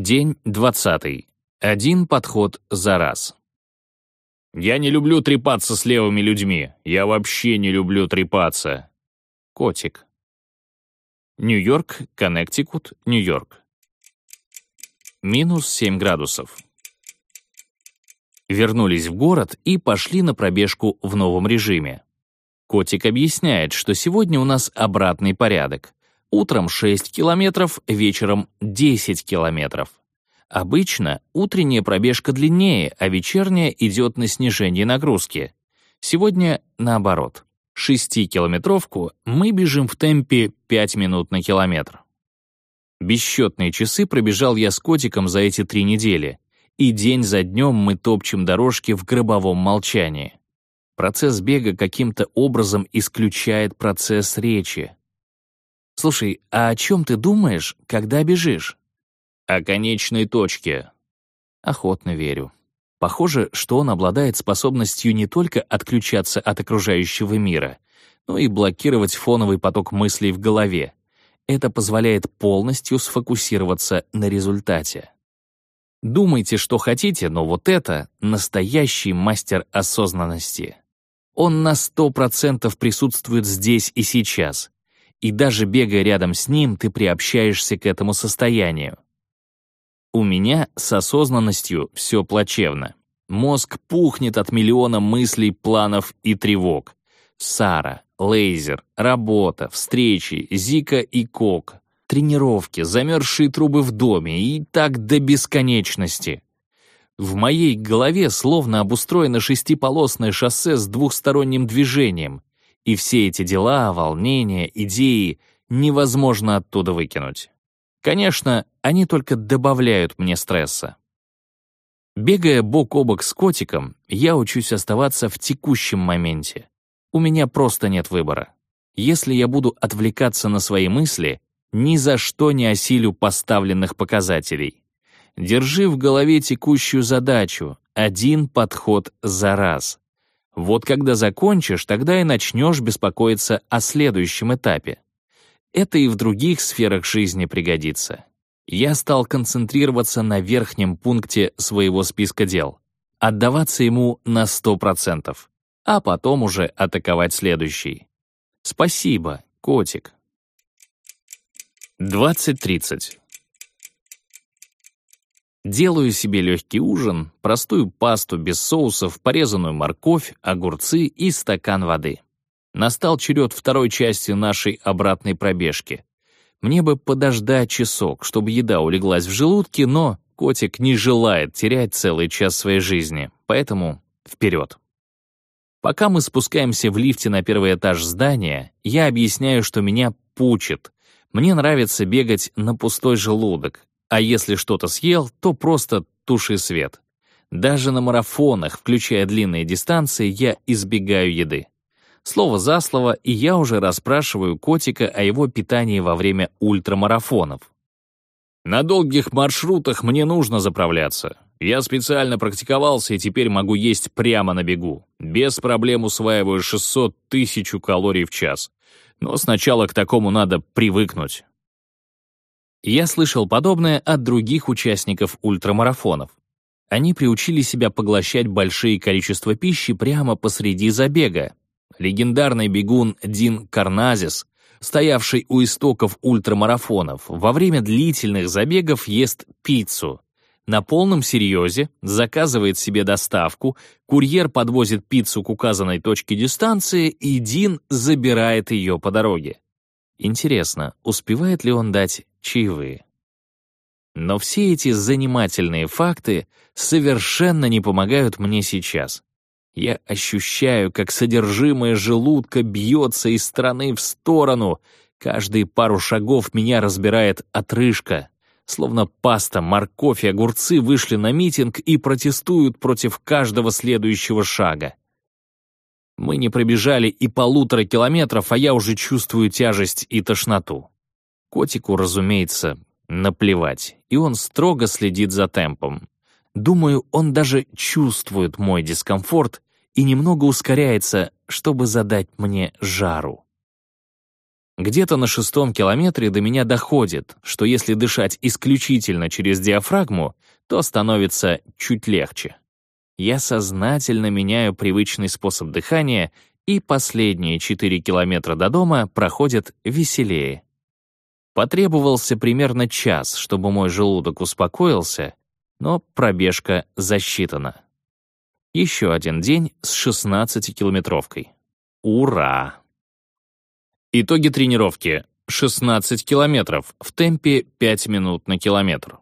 День двадцатый. Один подход за раз. Я не люблю трепаться с левыми людьми. Я вообще не люблю трепаться. Котик. Нью-Йорк, Коннектикут, Нью-Йорк. Минус 7 градусов. Вернулись в город и пошли на пробежку в новом режиме. Котик объясняет, что сегодня у нас обратный порядок. Утром 6 километров, вечером 10 километров. Обычно утренняя пробежка длиннее, а вечерняя идет на снижение нагрузки. Сегодня наоборот. 6-километровку мы бежим в темпе 5 минут на километр. Бесчетные часы пробежал я с котиком за эти три недели, и день за днем мы топчем дорожки в гробовом молчании. Процесс бега каким-то образом исключает процесс речи. Слушай, а о чем ты думаешь, когда бежишь? О конечной точке. Охотно верю. Похоже, что он обладает способностью не только отключаться от окружающего мира, но и блокировать фоновый поток мыслей в голове. Это позволяет полностью сфокусироваться на результате. Думайте, что хотите, но вот это — настоящий мастер осознанности. Он на 100% присутствует здесь и сейчас, и даже бегая рядом с ним, ты приобщаешься к этому состоянию. У меня с осознанностью все плачевно. Мозг пухнет от миллиона мыслей, планов и тревог. Сара, лейзер, работа, встречи, Зика и Кок, тренировки, замерзшие трубы в доме и так до бесконечности. В моей голове словно обустроено шестиполосное шоссе с двухсторонним движением, и все эти дела, волнения, идеи невозможно оттуда выкинуть. Конечно, они только добавляют мне стресса. Бегая бок о бок с котиком, я учусь оставаться в текущем моменте. У меня просто нет выбора. Если я буду отвлекаться на свои мысли, ни за что не осилю поставленных показателей. Держи в голове текущую задачу, один подход за раз. Вот когда закончишь, тогда и начнешь беспокоиться о следующем этапе. Это и в других сферах жизни пригодится. Я стал концентрироваться на верхнем пункте своего списка дел, отдаваться ему на 100%, а потом уже атаковать следующий. Спасибо, котик. 20.30. Делаю себе легкий ужин, простую пасту без соусов, порезанную морковь, огурцы и стакан воды. Настал черед второй части нашей обратной пробежки. Мне бы подождать часок, чтобы еда улеглась в желудке, но котик не желает терять целый час своей жизни, поэтому вперед. Пока мы спускаемся в лифте на первый этаж здания, я объясняю, что меня пучит. Мне нравится бегать на пустой желудок, а если что-то съел, то просто туши свет. Даже на марафонах, включая длинные дистанции, я избегаю еды. Слово за слово, и я уже расспрашиваю котика о его питании во время ультрамарафонов. На долгих маршрутах мне нужно заправляться. Я специально практиковался и теперь могу есть прямо на бегу. Без проблем усваиваю 600 тысяч калорий в час. Но сначала к такому надо привыкнуть. Я слышал подобное от других участников ультрамарафонов. Они приучили себя поглощать большие количества пищи прямо посреди забега. Легендарный бегун Дин Карназис, стоявший у истоков ультрамарафонов, во время длительных забегов ест пиццу. На полном серьезе заказывает себе доставку, курьер подвозит пиццу к указанной точке дистанции, и Дин забирает ее по дороге. Интересно, успевает ли он дать чаевые? Но все эти занимательные факты совершенно не помогают мне сейчас. Я ощущаю, как содержимое желудка бьется из стороны в сторону. Каждые пару шагов меня разбирает отрыжка. Словно паста, морковь и огурцы вышли на митинг и протестуют против каждого следующего шага. Мы не пробежали и полутора километров, а я уже чувствую тяжесть и тошноту. Котику, разумеется, наплевать, и он строго следит за темпом. Думаю, он даже чувствует мой дискомфорт и немного ускоряется, чтобы задать мне жару. Где-то на шестом километре до меня доходит, что если дышать исключительно через диафрагму, то становится чуть легче. Я сознательно меняю привычный способ дыхания, и последние 4 километра до дома проходят веселее. Потребовался примерно час, чтобы мой желудок успокоился, но пробежка засчитана. Еще один день с 16-километровкой. Ура! Итоги тренировки. 16 километров в темпе 5 минут на километр.